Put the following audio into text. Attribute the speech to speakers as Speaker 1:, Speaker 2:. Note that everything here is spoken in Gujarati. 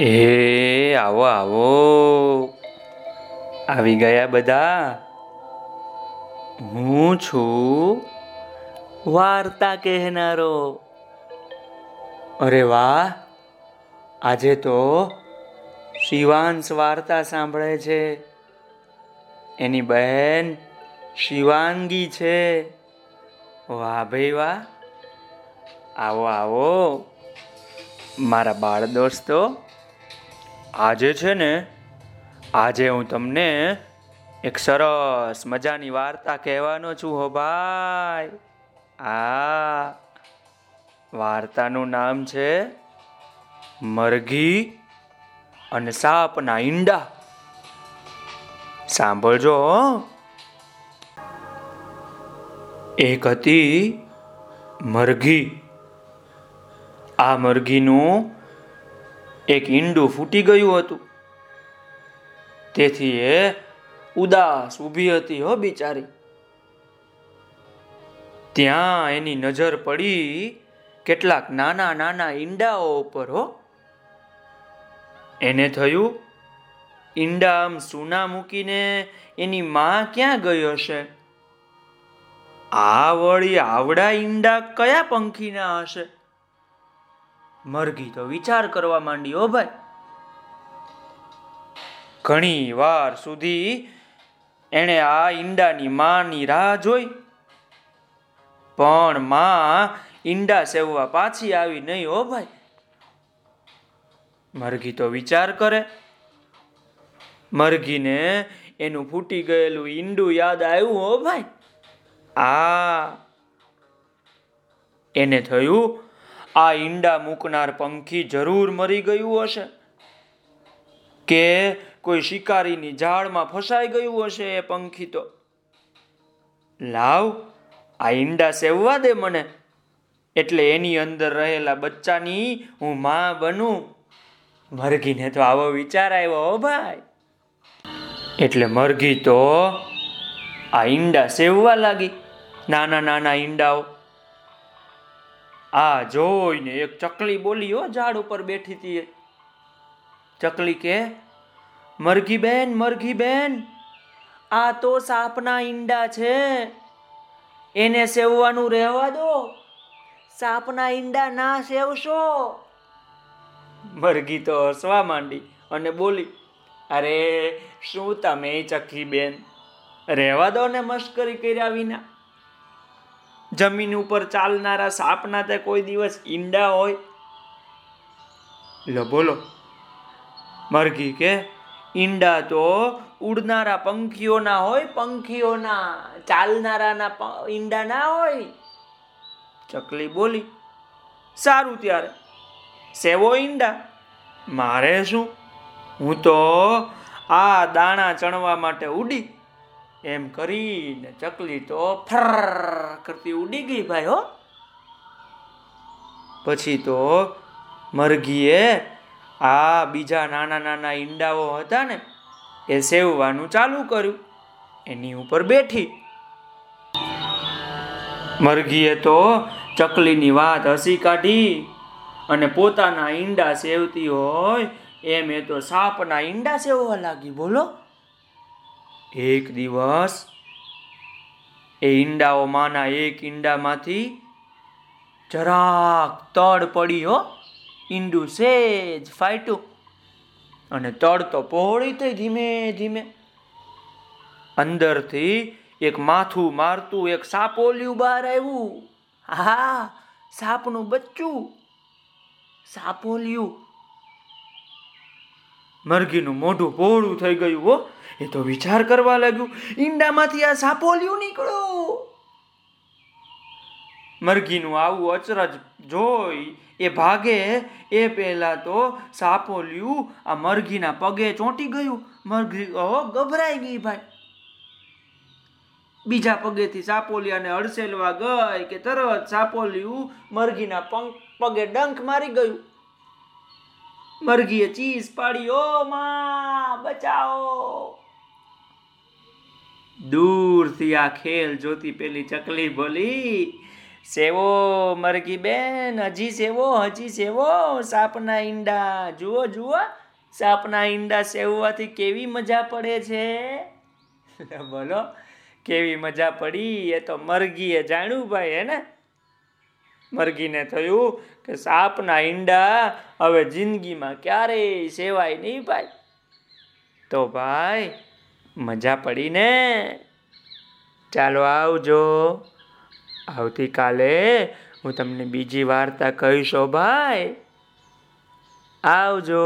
Speaker 1: એ, આવો આવો. આવી ગયા બધા? હું છું વાર્તા કહેનારો. અરે વાહ, આજે તો શિવાંશ વાર્તા સાંભળે છે. એની બહેન શિવાંગી છે. વાહ ભાઈ વાહ. આવો આવો. મારા બાળ દોસ્તો આજે છે ને, આજે હું તમને એક સરસ મજાની વાર્તા કહેવાનો છું હો ભાઈ. આ વાર્તાનું નામ છે મરઘી અને સાપના ઈંડા. સાંભળજો. એક હતી મરઘી. આ મરઘીનું એક ઈંડું ફૂટી ગયું હતું. તેથી એ ઉદાસ ઊભી હતી હો બિચારી. ત્યાં એની નજર પડી કેટલાક નાના નાના ઈંડાઓ ઉપર હો. એને થયું, ઈંડા આમ સૂના મૂકીને એની માં ક્યાં ગઈ હશે? આ વળી આવડા ઈંડા કયા પંખીના હશે? મરઘી તો વિચાર કરવા માંડી હો ભાઈ. ઘણી વાર સુધી એણે આ ઈંડાની માની રાહ જોઈ. પણ માં ઈંડા સેવવા પાછી આવી નહીં ઓ ભાઈ. મરઘી તો વિચાર કરે. મરઘીને એનું ફૂટી ગયેલું ઈંડું યાદ આવ્યું હો ભાઈ. આ એને થયું આ ઈંડા મૂકનાર પંખી જરૂર મરી ગયું હશે? કે કોઈ શિકારીની ઝાડમાં ફસાઈ ગયું હશે એ પંખી તો? લાવ, આ ઈંડા સેવવા દે મને. એટલે એની અંદર રહેલા બચ્ચાની હું માં બનું. મરઘીને તો આવો વિચાર આવ્યો હો ભાઈ. એટલે મરઘી તો આ ઈંડા સેવવા લાગી. નાના નાના ઈંડાઓ. આ જોઈને એક ચકલી બોલી હો ઝાડ ઉપર બેઠી હતી. ચકલી કે મરઘી બેન મરઘી બેન આ તો સાપના ઈંડા છે. એને સેવવાનું રહેવા દો. સાપના ઈંડા ના સેવશો. મરઘી તો હસવા માંડી અને બોલી, અરે, શું તમે ચકી બેન રહેવા દો ને મશ્કરી કર્યા વિના. જમીન ઉપર ચાલનારા સાપના તે કોઈ દિવસ ઈંડા હોય? લો, બોલો. મરઘી કે? ઈંડા તો ઉડનારા પંખીઓના હોય, પંખીઓના ચાલનારાના ઈંડા ના હોય. ચકલી બોલી, સારું ત્યારે. સેવો ઈંડા. મારે શું? હું તો આ દાણા ચણવા માટે ઉડી એમ કરીને ચકલી તો ફર કરતી ઉડી ગઈ ભાઈ, હો. પછી તો મરઘીએ આ બીજા નાના નાના ઈંડાઓ હતા ને, એ સેવવાનું ચાલુ કર્યું. એની ઉપર બેઠી. મરઘીએ તો ચકલીની વાત હસી કાઢી અને પોતાના ઈંડા સેવતી હોય એમ એ તો સાપના ઈંડા સેવવા લાગી, બોલો. એક દિવસ એ ઈંડાઓમાંના એક ઈંડામાંથી જરાક તડ પડી હો. ઈંડું સેજ ફાટ્યું. અને તડ તો પહોળી થઈ ધીમે ધીમે. અંદરથી એક માથું મારતું એક સાપોલિયું બહાર આવ્યું. હા સાપનું બચ્ચું. સાપોલિયું મરઘીનું મોઢું પહોળું થઈ ગયું હો. એ તો વિચાર કરવા લાગ્યું, ઈંડામાંથી આ સાપોલિયું નીકળ્યું મરઘીનું આવું અચરજ જોઈ એ ભાગે, એ પહેલા તો સાપોલિયું આ મરઘીના પગે ચોંટી ગયું. મરઘી ઓ ગભરાઈ ગઈ ભાઈ. બીજા પગેથી સાપોલિયાને અડસેલવા ગઈ કે તરત સાપોલિયું મરઘીના પંખ પગે ડંખ મારી ગયું. મરઘીએ ચીસ પાડી. ઓ માં, બચાવો. દૂરથી આ ખેલ જોતી પેલી ચકલી બોલી, સેવો મરઘી બેન, હજી સેવો હજી સેવો, સાપના ઈંડા. જુઓ જુઓ, સાપના ઈંડા સેવવાથી કેવી મજા પડે છે? બોલો, કેવી મજા પડી? એ તો મરઘીએ જાણ્યું ભાઈ, હે ને? મરઘીને થયું કે સાપના ઈંડા હવે જિંદગીમાં ક્યારેય સેવાય નહીં ભાઈ. તો ભાઈ, મજા પડી ને ચાલો આવજો. આવતીકાલે હું તમને બીજી વાર્તા કહીશો ભાઈ. આવજો.